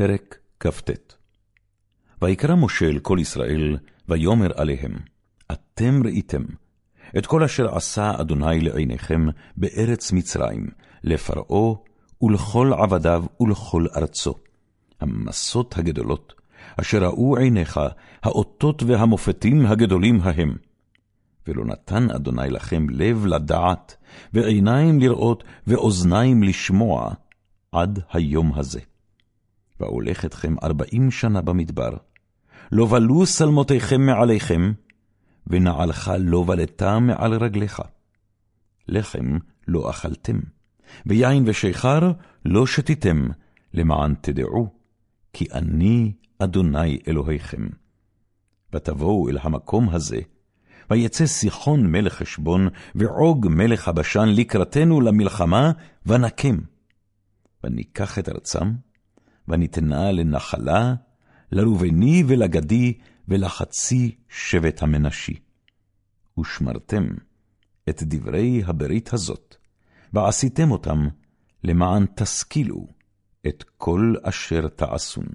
פרק כ"ט ויקרא משה אל כל ישראל, ויאמר עליהם, אתם ראיתם את כל אשר עשה אדוני לעיניכם בארץ מצרים, לפרעה ולכל עבדיו ולכל ארצו. המסות הגדולות, אשר ראו עיניך, האותות והמופתים הגדולים ההם. ולא נתן אדוני לכם לב לדעת, ועיניים לראות, ואוזניים לשמוע, עד היום הזה. ואולך אתכם ארבעים שנה במדבר, לא בלו שלמותיכם מעליכם, ונעלך לא בלטה מעל רגליך. לחם לא אכלתם, ויין ושיכר לא שתיתם, למען תדעו, כי אני אדוני אלוהיכם. ותבואו אל המקום הזה, ויצא סיחון מלך חשבון, ועוג מלך הבשן לקראתנו למלחמה, ונקם. וניקח את ארצם, וניתנה לנחלה, לראובני ולגדי, ולחצי שבט המנשי. ושמרתם את דברי הברית הזאת, ועשיתם אותם, למען תשכילו את כל אשר תעשון.